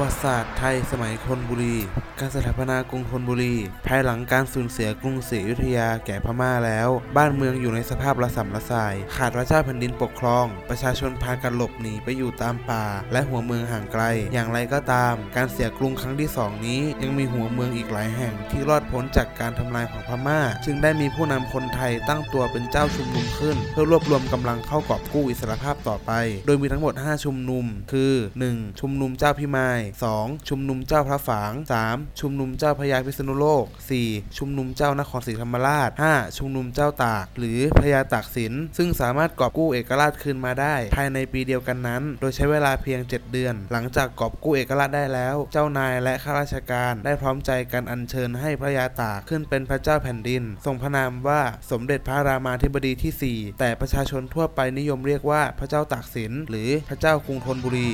วัติศาสตร์ไทยสมัยธนบุรี การสถาปนากรุงธนบุรี ภายหลังการสูญเสียกรุงศรีอยุธยาแก่พม่าแล้ว บ้านเมืองอยู่ในสภาพระสำระสาย ขาดพระเจ้าแผ่นดินปกครอง ประชาชนพากันหลบหนีไปอยู่ตามป่า และหัวเมืองห่างไกล อย่างไรก็ตาม การเสียกรุงครั้งที่สองนี้ ยังมีหัวเมืองอีกหลายแห่งที่รอดพ้นจากการทำลายของพม่า จึงได้มีผู้นำคนไทยตั้งตัวเป็นเจ้าชุมนุมขึ้น เพื่อรวบรวมกำลังเข้ากอบกู้อิสรภาพต่อไป โดยมีทั้งหมด 5 ชุมนุม คือ 1. ชุมนุมเจ้าพิมาย 2. ชุมนุมเจ้าพระฝาง 3. ชุมนุมเจ้าพญาพิษณุโลก 4. ชุมนุมเจ้านครศรีธรรมราช 5. ชุมนุมเจ้าตาก หรือพญาตากสิน ซึ่งสามารถกอบกู้เอกราชคืนมาได้ ภายในปีเดียวกันนั้น โดยใช้เวลาเพียง 7 เดือน หลังจากกอบกู้เอกราชได้แล้ว เจ้านายและข้าราชการได้พร้อมใจกันอัญเชิญให้พระยาตากขึ้นเป็นพระเจ้าแผ่นดิน ทรงพระนามว่าสมเด็จพระรามาธิบดีที่ 4 แต่ประชาชนทั่วไปนิยมเรียกว่าพระเจ้าตากสินหรือพระเจ้ากรุงธนบุรี